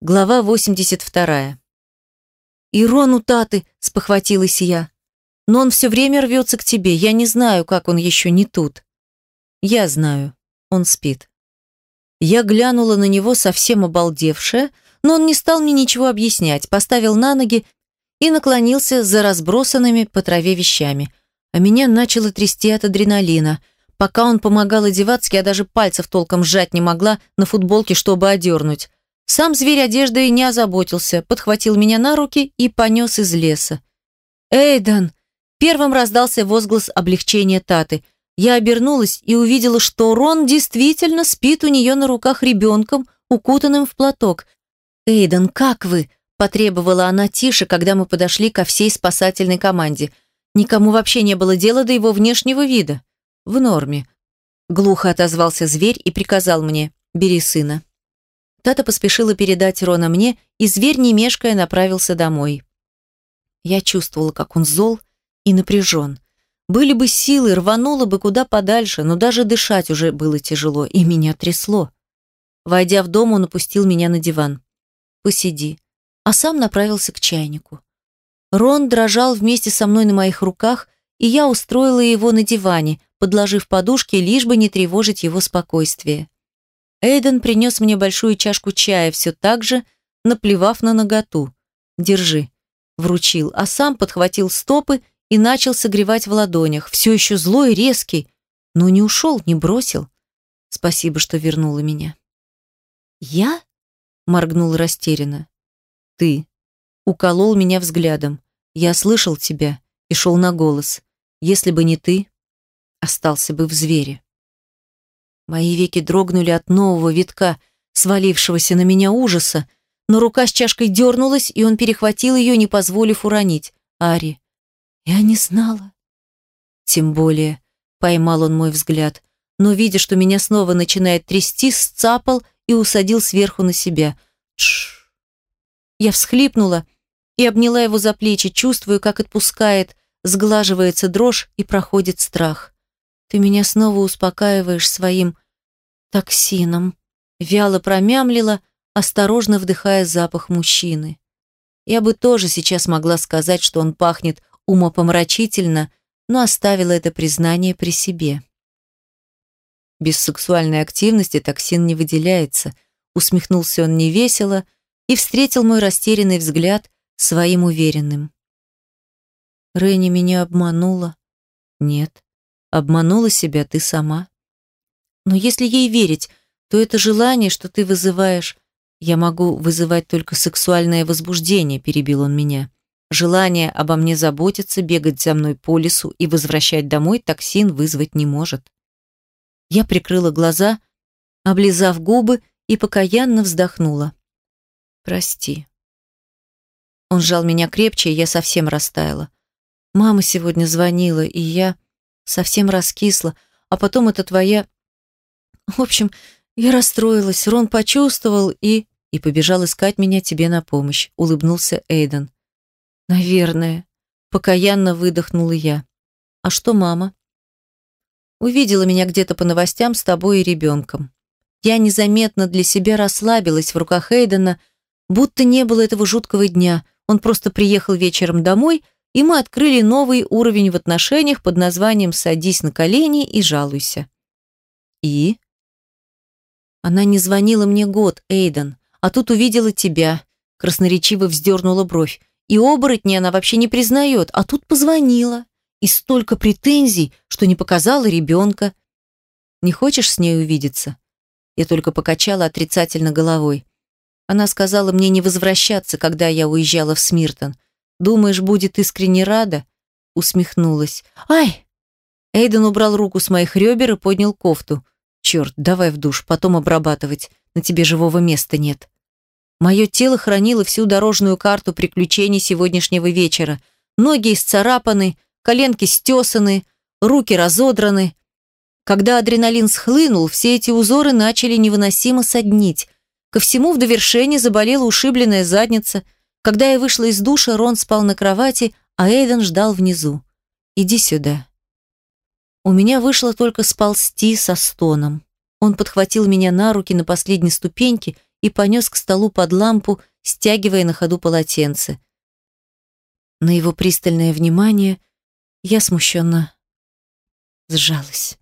Глава 82. «Ирон у Таты!» – спохватилась я. «Но он все время рвется к тебе. Я не знаю, как он еще не тут». «Я знаю. Он спит». Я глянула на него, совсем обалдевшая, но он не стал мне ничего объяснять, поставил на ноги и наклонился за разбросанными по траве вещами. А меня начало трясти от адреналина. Пока он помогал одеваться, я даже пальцев толком сжать не могла на футболке, чтобы одернуть. Сам зверь одеждой не озаботился, подхватил меня на руки и понес из леса. «Эйдан!» Первым раздался возглас облегчения Таты. Я обернулась и увидела, что Рон действительно спит у нее на руках ребенком, укутанным в платок. «Эйдан, как вы?» – потребовала она тише, когда мы подошли ко всей спасательной команде. Никому вообще не было дела до его внешнего вида. «В норме», – глухо отозвался зверь и приказал мне «бери сына». Тата поспешила передать Рона мне, и зверь, не мешкая, направился домой. Я чувствовала, как он зол и напряжен. Были бы силы, рвануло бы куда подальше, но даже дышать уже было тяжело, и меня трясло. Войдя в дом, он опустил меня на диван. «Посиди», а сам направился к чайнику. Рон дрожал вместе со мной на моих руках, и я устроила его на диване, подложив подушки, лишь бы не тревожить его спокойствие. Эйден принес мне большую чашку чая, все так же, наплевав на наготу. «Держи», — вручил, а сам подхватил стопы и начал согревать в ладонях, все еще злой, резкий, но не ушел, не бросил. Спасибо, что вернула меня. «Я?» — моргнул растерянно. «Ты». Уколол меня взглядом. Я слышал тебя и шел на голос. Если бы не ты, остался бы в звере. Мои веки дрогнули от нового витка, свалившегося на меня ужаса, но рука с чашкой дернулась, и он перехватил ее, не позволив уронить. Ари, я не знала. Тем более, поймал он мой взгляд, но, видя, что меня снова начинает трясти, сцапал и усадил сверху на себя. Тш. Я всхлипнула и обняла его за плечи, чувствуя, как отпускает, сглаживается дрожь и проходит страх. Ты меня снова успокаиваешь своим токсином. Вяло промямлила, осторожно вдыхая запах мужчины. Я бы тоже сейчас могла сказать, что он пахнет умопомрачительно, но оставила это признание при себе. Без сексуальной активности токсин не выделяется, усмехнулся он невесело и встретил мой растерянный взгляд своим уверенным. Ренни меня обманула. Нет, Обманула себя ты сама. Но если ей верить, то это желание, что ты вызываешь, я могу вызывать только сексуальное возбуждение, перебил он меня. Желание обо мне заботиться, бегать за мной по лесу и возвращать домой токсин вызвать не может. Я прикрыла глаза, облизав губы и покаянно вздохнула. Прости. Он сжал меня крепче, и я совсем растаяла. Мама сегодня звонила, и я совсем раскисла, а потом это твоя... В общем, я расстроилась, Рон почувствовал и... И побежал искать меня тебе на помощь, улыбнулся Эйден. Наверное. Покаянно выдохнула я. А что мама? Увидела меня где-то по новостям с тобой и ребенком. Я незаметно для себя расслабилась в руках Эйдена, будто не было этого жуткого дня. Он просто приехал вечером домой и мы открыли новый уровень в отношениях под названием «Садись на колени и жалуйся». И? Она не звонила мне год, Эйден, а тут увидела тебя, красноречиво вздернула бровь. И оборотни она вообще не признает, а тут позвонила. И столько претензий, что не показала ребенка. Не хочешь с ней увидеться? Я только покачала отрицательно головой. Она сказала мне не возвращаться, когда я уезжала в Смиртон. Думаешь, будет искренне рада?» Усмехнулась. «Ай!» Эйден убрал руку с моих ребер и поднял кофту. «Черт, давай в душ, потом обрабатывать. На тебе живого места нет». Мое тело хранило всю дорожную карту приключений сегодняшнего вечера. Ноги исцарапаны, коленки стесаны, руки разодраны. Когда адреналин схлынул, все эти узоры начали невыносимо соднить. Ко всему в довершение заболела ушибленная задница – когда я вышла из душа, Рон спал на кровати, а Эйден ждал внизу. «Иди сюда». У меня вышло только сползти со стоном. Он подхватил меня на руки на последней ступеньке и понес к столу под лампу, стягивая на ходу полотенце. На его пристальное внимание я смущенно сжалась.